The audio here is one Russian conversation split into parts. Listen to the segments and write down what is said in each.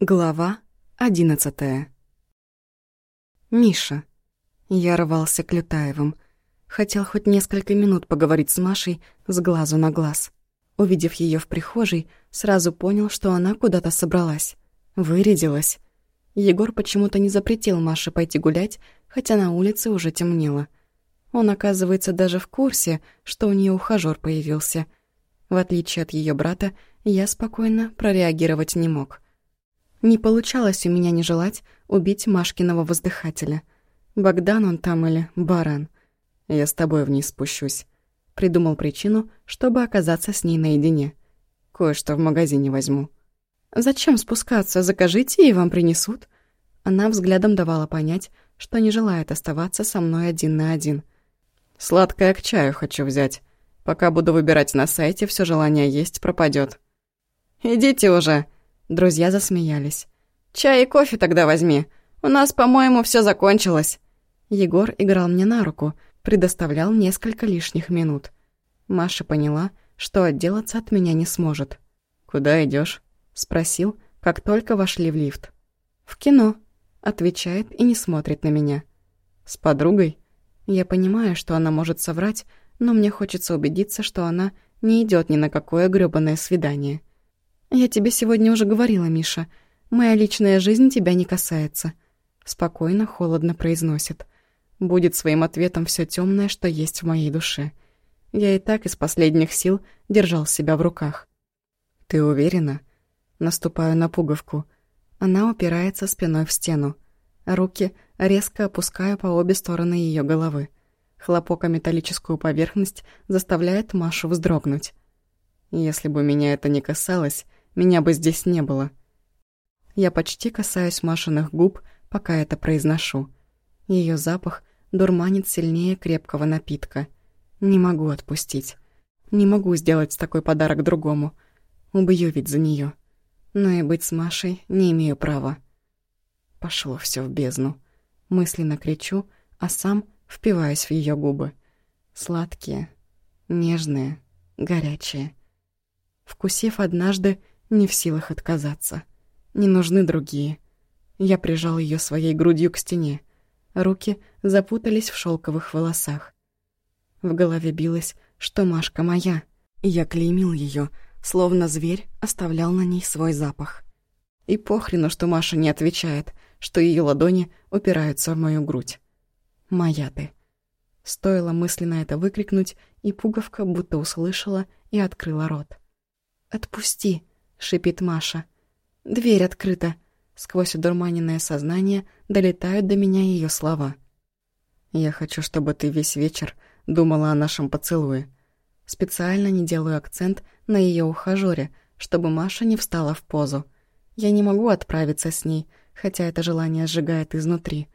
Глава одиннадцатая. Миша. Я рвался к Лютаевым. Хотел хоть несколько минут поговорить с Машей с глазу на глаз. Увидев ее в прихожей, сразу понял, что она куда-то собралась. Вырядилась. Егор почему-то не запретил Маше пойти гулять, хотя на улице уже темнело. Он, оказывается, даже в курсе, что у нее ухажёр появился. В отличие от ее брата, я спокойно прореагировать не мог — не получалось у меня не желать убить Машкиного воздыхателя. Богдан он там или баран. Я с тобой вниз спущусь. Придумал причину, чтобы оказаться с ней наедине. Кое-что в магазине возьму. «Зачем спускаться? Закажите, и вам принесут». Она взглядом давала понять, что не желает оставаться со мной один на один. «Сладкое к чаю хочу взять. Пока буду выбирать на сайте, все желание есть пропадет. «Идите уже!» Друзья засмеялись. «Чай и кофе тогда возьми. У нас, по-моему, все закончилось». Егор играл мне на руку, предоставлял несколько лишних минут. Маша поняла, что отделаться от меня не сможет. «Куда идешь? спросил, как только вошли в лифт. «В кино», — отвечает и не смотрит на меня. «С подругой?» Я понимаю, что она может соврать, но мне хочется убедиться, что она не идет ни на какое грёбаное свидание. «Я тебе сегодня уже говорила, Миша. Моя личная жизнь тебя не касается». Спокойно, холодно произносит. Будет своим ответом все темное, что есть в моей душе. Я и так из последних сил держал себя в руках. «Ты уверена?» Наступаю на пуговку. Она упирается спиной в стену. Руки резко опускаю по обе стороны ее головы. Хлопок о металлическую поверхность заставляет Машу вздрогнуть. Если бы меня это не касалось, меня бы здесь не было. Я почти касаюсь Машиных губ, пока это произношу. Ее запах дурманит сильнее крепкого напитка. Не могу отпустить. Не могу сделать такой подарок другому. Убью ведь за нее. Но и быть с Машей не имею права. Пошло все в бездну. Мысленно кричу, а сам впиваюсь в ее губы. Сладкие, нежные, горячие. Вкусив однажды, не в силах отказаться. Не нужны другие. Я прижал ее своей грудью к стене. Руки запутались в шелковых волосах. В голове билось, что Машка моя. Я клеймил ее, словно зверь оставлял на ней свой запах. И похрену, что Маша не отвечает, что ее ладони упираются в мою грудь. «Моя ты». Стоило мысленно это выкрикнуть, и пуговка будто услышала и открыла рот. «Отпусти!» — шипит Маша. «Дверь открыта!» Сквозь одурманенное сознание долетают до меня ее слова. «Я хочу, чтобы ты весь вечер думала о нашем поцелуе. Специально не делаю акцент на ее ухажёре, чтобы Маша не встала в позу. Я не могу отправиться с ней, хотя это желание сжигает изнутри.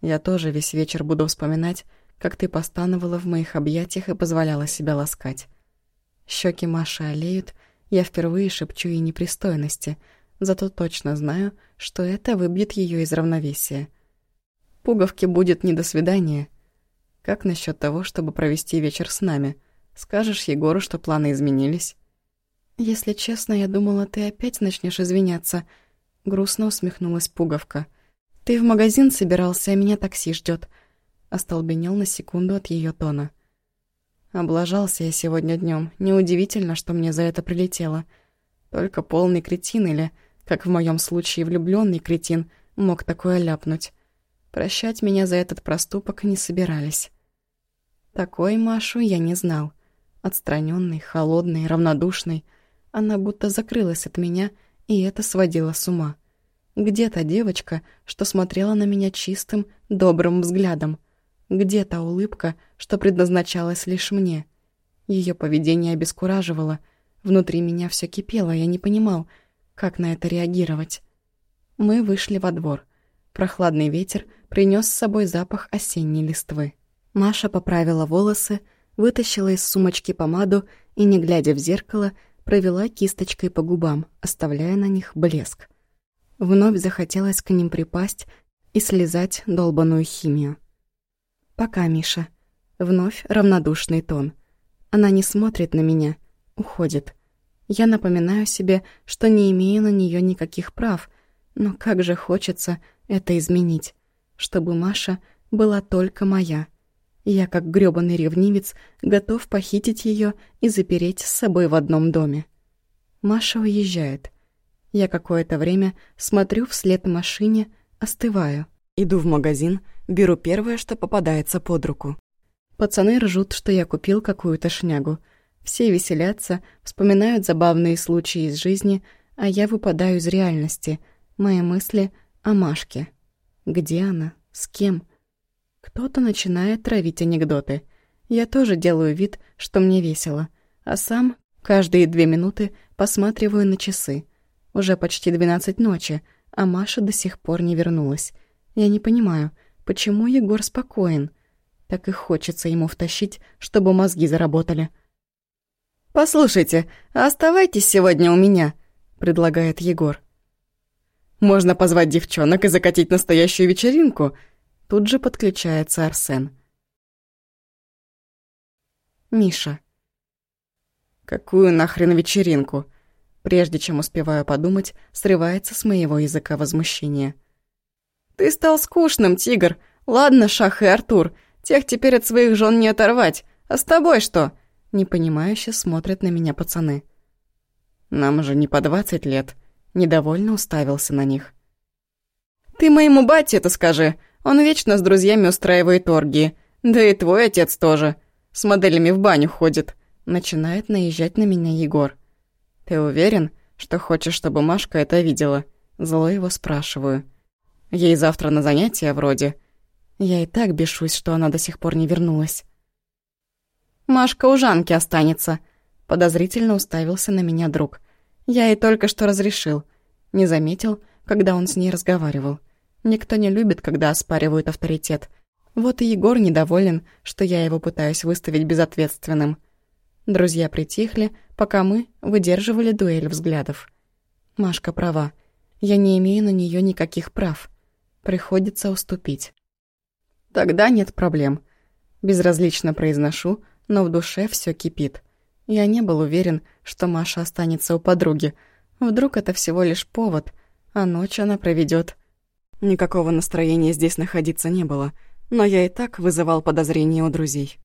Я тоже весь вечер буду вспоминать, как ты постановала в моих объятиях и позволяла себя ласкать. Щеки Маши олеют, я впервые шепчу ей непристойности, зато точно знаю, что это выбьет ее из равновесия. Пуговки будет не до свидания. Как насчет того, чтобы провести вечер с нами? Скажешь Егору, что планы изменились? Если честно, я думала, ты опять начнешь извиняться. Грустно усмехнулась пуговка. Ты в магазин собирался, а меня такси ждет. Остолбенел на секунду от ее тона. Облажался я сегодня днем. Неудивительно, что мне за это прилетело. Только полный кретин или, как в моем случае, влюбленный кретин мог такое ляпнуть. Прощать меня за этот проступок не собирались. Такой Машу я не знал. Отстраненный, холодный, равнодушный. Она будто закрылась от меня, и это сводило с ума. Где та девочка, что смотрела на меня чистым, добрым взглядом? Где та улыбка, что предназначалась лишь мне? Ее поведение обескураживало. Внутри меня все кипело, я не понимал, как на это реагировать. Мы вышли во двор. Прохладный ветер принес с собой запах осенней листвы. Маша поправила волосы, вытащила из сумочки помаду и, не глядя в зеркало, провела кисточкой по губам, оставляя на них блеск. Вновь захотелось к ним припасть и слезать долбаную химию. «Пока, Миша». Вновь равнодушный тон. Она не смотрит на меня, уходит. Я напоминаю себе, что не имею на нее никаких прав, Но как же хочется это изменить, чтобы Маша была только моя. Я, как грёбаный ревнивец, готов похитить ее и запереть с собой в одном доме. Маша уезжает. Я какое-то время смотрю вслед машине, остываю. Иду в магазин, беру первое, что попадается под руку. Пацаны ржут, что я купил какую-то шнягу. Все веселятся, вспоминают забавные случаи из жизни, а я выпадаю из реальности. Мои мысли о Машке. Где она? С кем? Кто-то начинает травить анекдоты. Я тоже делаю вид, что мне весело. А сам каждые две минуты посматриваю на часы. Уже почти двенадцать ночи, а Маша до сих пор не вернулась. Я не понимаю, почему Егор спокоен. Так и хочется ему втащить, чтобы мозги заработали. «Послушайте, оставайтесь сегодня у меня», — предлагает Егор. «Можно позвать девчонок и закатить настоящую вечеринку», — тут же подключается Арсен. Миша. «Какую нахрен вечеринку?» Прежде чем успеваю подумать, срывается с моего языка возмущение. «Ты стал скучным, тигр. Ладно, Шах и Артур, тех теперь от своих жен не оторвать. А с тобой что?» Непонимающе смотрят на меня пацаны. «Нам же не по двадцать лет», — недовольно уставился на них. «Ты моему бате это скажи. Он вечно с друзьями устраивает оргии. Да и твой отец тоже. С моделями в баню ходит». Начинает наезжать на меня Егор. «Ты уверен, что хочешь, чтобы Машка это видела?» Зло его спрашиваю. Ей завтра на занятия вроде. Я и так бешусь, что она до сих пор не вернулась. «Машка у Жанки останется», — подозрительно уставился на меня друг. Я ей только что разрешил. Не заметил, когда он с ней разговаривал. Никто не любит, когда оспаривают авторитет. Вот и Егор недоволен, что я его пытаюсь выставить безответственным. Друзья притихли, пока мы выдерживали дуэль взглядов. Машка права. Я не имею на нее никаких прав. Приходится уступить. Тогда нет проблем. Безразлично произношу, но в душе все кипит. Я не был уверен, что Маша останется у подруги. Вдруг это всего лишь повод, а ночь она проведет. Никакого настроения здесь находиться не было, но я и так вызывал подозрения у друзей.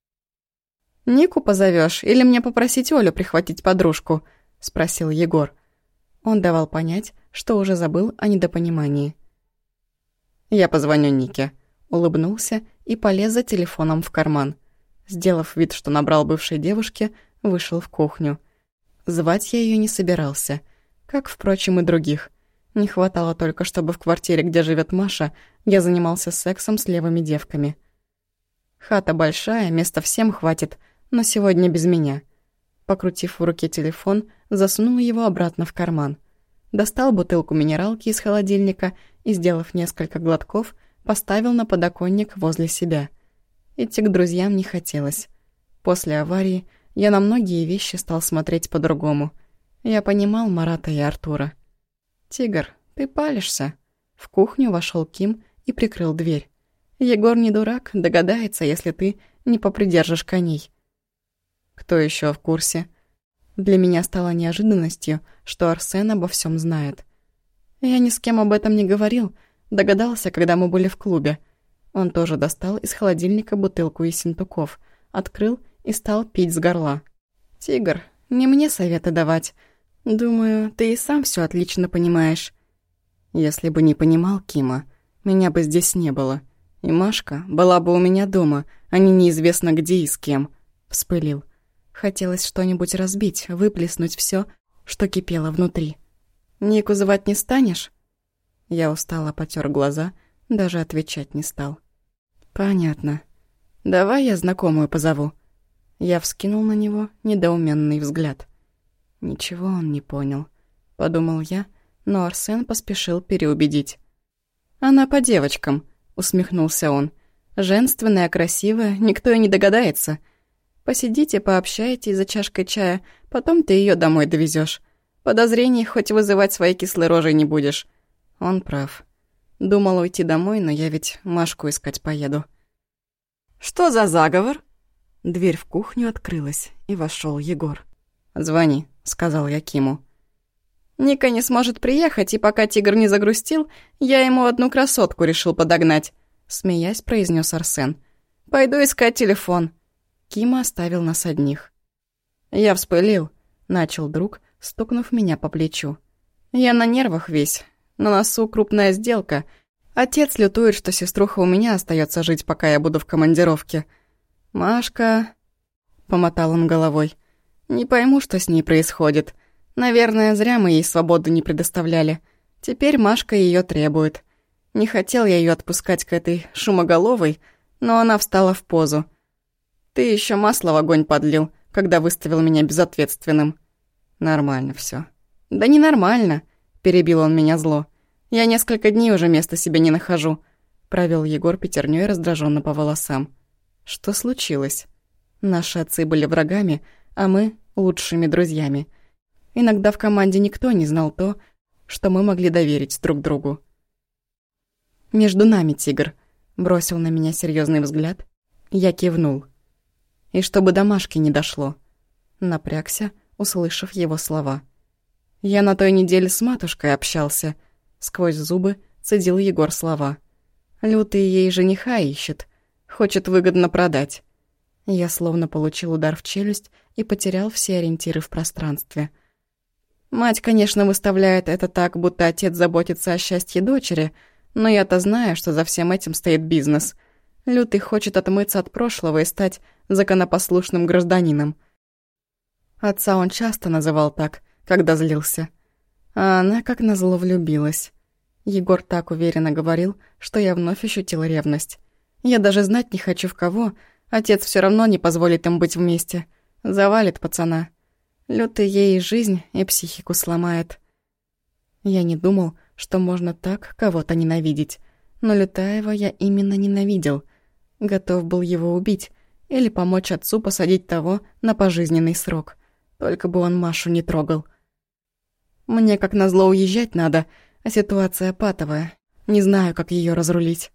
«Нику позовешь или мне попросить Олю прихватить подружку?» — спросил Егор. Он давал понять, что уже забыл о недопонимании. «Я позвоню Нике», — улыбнулся и полез за телефоном в карман. Сделав вид, что набрал бывшей девушке, вышел в кухню. Звать я ее не собирался, как, впрочем, и других. Не хватало только, чтобы в квартире, где живет Маша, я занимался сексом с левыми девками. Хата большая, места всем хватит, но сегодня без меня. Покрутив в руке телефон, засунул его обратно в карман. Достал бутылку минералки из холодильника и, сделав несколько глотков, поставил на подоконник возле себя. Идти к друзьям не хотелось. После аварии я на многие вещи стал смотреть по-другому. Я понимал Марата и Артура. «Тигр, ты палишься?» В кухню вошел Ким и прикрыл дверь. «Егор не дурак, догадается, если ты не попридержишь коней». «Кто еще в курсе?» Для меня стало неожиданностью, что Арсен обо всем знает. Я ни с кем об этом не говорил, догадался, когда мы были в клубе. Он тоже достал из холодильника бутылку из синтуков, открыл и стал пить с горла. «Тигр, не мне советы давать. Думаю, ты и сам все отлично понимаешь». Если бы не понимал Кима, меня бы здесь не было. И Машка была бы у меня дома, а не неизвестно где и с кем. Вспылил. Хотелось что-нибудь разбить, выплеснуть все, что кипело внутри. «Нику звать не станешь?» Я устало потер глаза, даже отвечать не стал. «Понятно. Давай я знакомую позову». Я вскинул на него недоуменный взгляд. Ничего он не понял, подумал я, но Арсен поспешил переубедить. «Она по девочкам», — усмехнулся он. «Женственная, красивая, никто и не догадается. Посидите, пообщайтесь за чашкой чая, потом ты ее домой довезешь. Подозрений хоть вызывать своей кислой рожей не будешь. Он прав. Думал уйти домой, но я ведь Машку искать поеду. «Что за заговор?» Дверь в кухню открылась, и вошел Егор. «Звони», — сказал я Киму. Ника не сможет приехать, и пока тигр не загрустил, я ему одну красотку решил подогнать», — смеясь произнес Арсен. «Пойду искать телефон». Кима оставил нас одних. «Я вспылил», — начал друг, стукнув меня по плечу. «Я на нервах весь. На носу крупная сделка. Отец лютует, что сеструха у меня остается жить, пока я буду в командировке. Машка...» — помотал он головой. «Не пойму, что с ней происходит. Наверное, зря мы ей свободу не предоставляли. Теперь Машка ее требует. Не хотел я ее отпускать к этой шумоголовой, но она встала в позу. Ты еще масло в огонь подлил, когда выставил меня безответственным. Нормально все. Да не нормально, перебил он меня зло. Я несколько дней уже места себе не нахожу. Провел Егор пятерней раздраженно по волосам. Что случилось? Наши отцы были врагами, а мы — лучшими друзьями — Иногда в команде никто не знал то, что мы могли доверить друг другу. «Между нами, тигр», — бросил на меня серьезный взгляд. Я кивнул. «И чтобы домашки не дошло», — напрягся, услышав его слова. «Я на той неделе с матушкой общался», — сквозь зубы цедил Егор слова. «Лютый ей жениха ищет, хочет выгодно продать». Я словно получил удар в челюсть и потерял все ориентиры в пространстве — Мать, конечно, выставляет это так, будто отец заботится о счастье дочери, но я-то знаю, что за всем этим стоит бизнес. Лютый хочет отмыться от прошлого и стать законопослушным гражданином. Отца он часто называл так, когда злился. А она, как назло, влюбилась. Егор так уверенно говорил, что я вновь ощутила ревность. Я даже знать не хочу в кого, отец все равно не позволит им быть вместе. Завалит пацана. Лютый ей и жизнь, и психику сломает. Я не думал, что можно так кого-то ненавидеть. Но Лютаева я именно ненавидел. Готов был его убить или помочь отцу посадить того на пожизненный срок. Только бы он Машу не трогал. Мне как назло уезжать надо, а ситуация патовая. Не знаю, как ее разрулить.